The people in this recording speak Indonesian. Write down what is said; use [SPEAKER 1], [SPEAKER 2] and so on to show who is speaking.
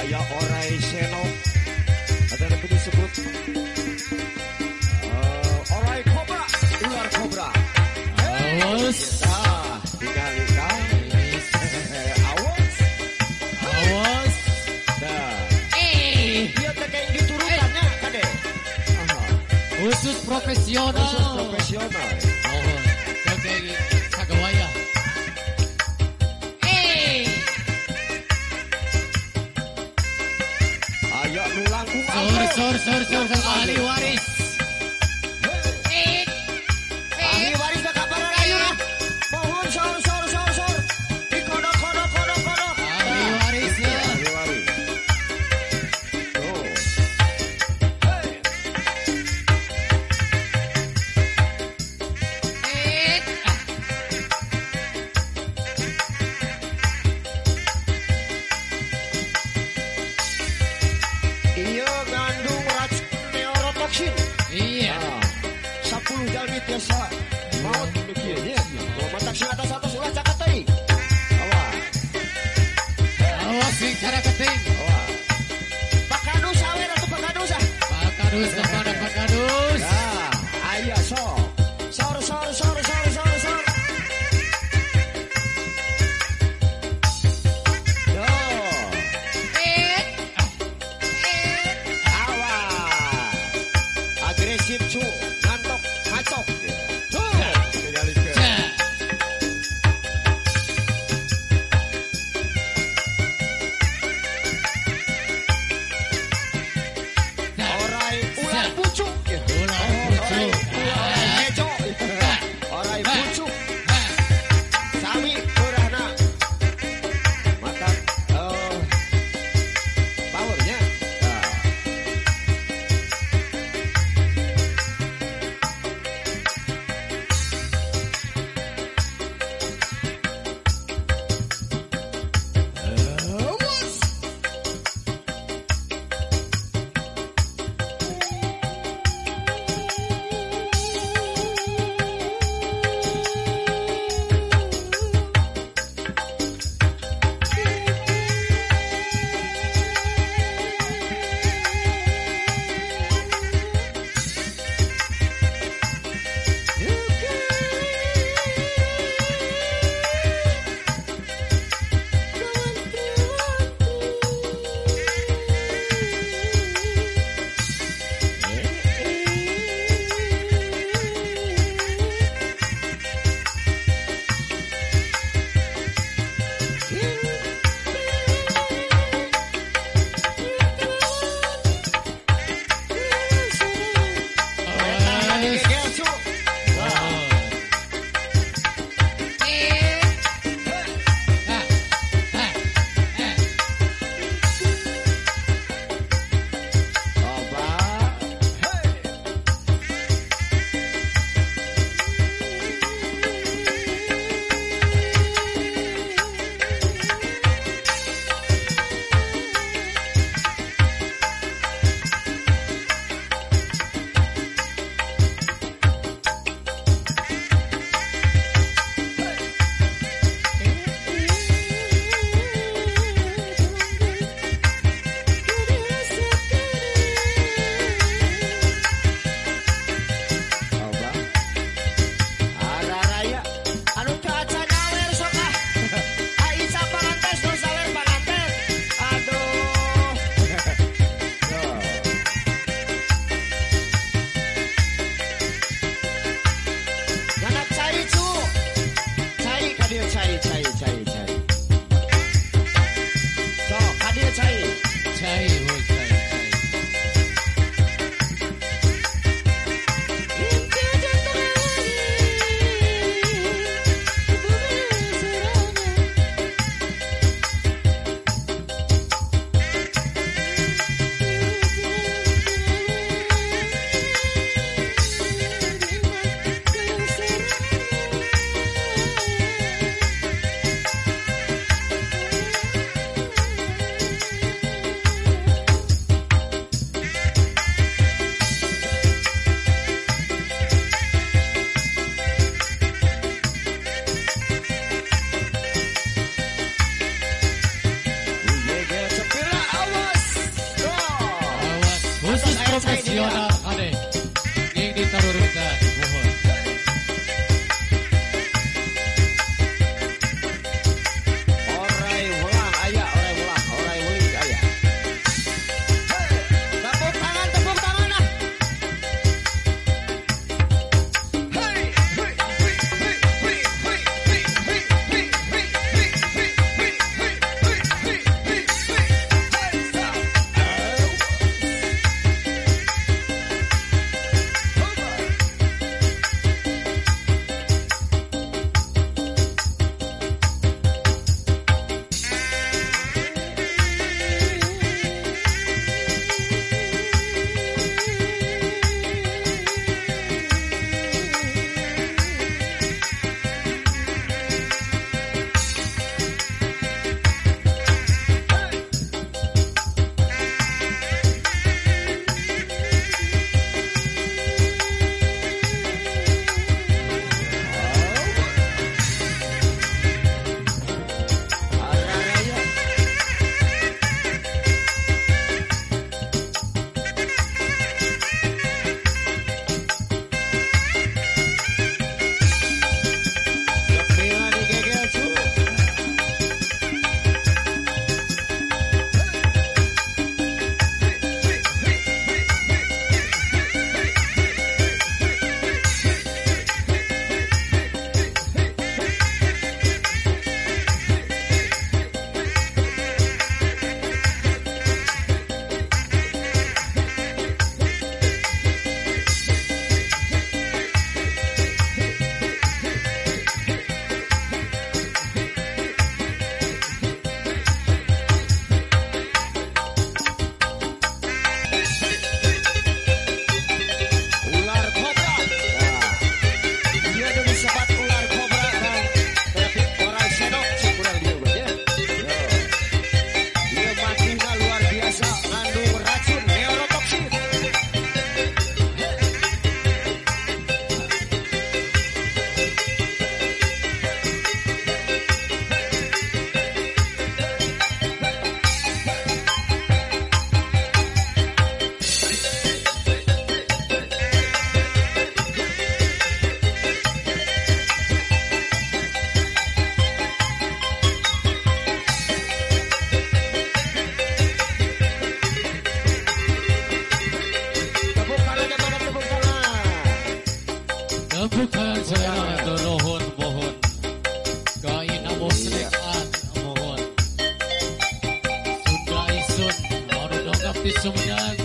[SPEAKER 1] Aya orai senok Ada yang disebut? Eh, orai kobra. Ular kobra.
[SPEAKER 2] Awas
[SPEAKER 1] Awas
[SPEAKER 2] Awas
[SPEAKER 1] Dia gitu
[SPEAKER 2] Khusus profesional.
[SPEAKER 1] Khusus profesional.
[SPEAKER 2] Oh Oke
[SPEAKER 1] okay.
[SPEAKER 2] sor sor sor sor ahli waris.
[SPEAKER 1] Moro so Pisumna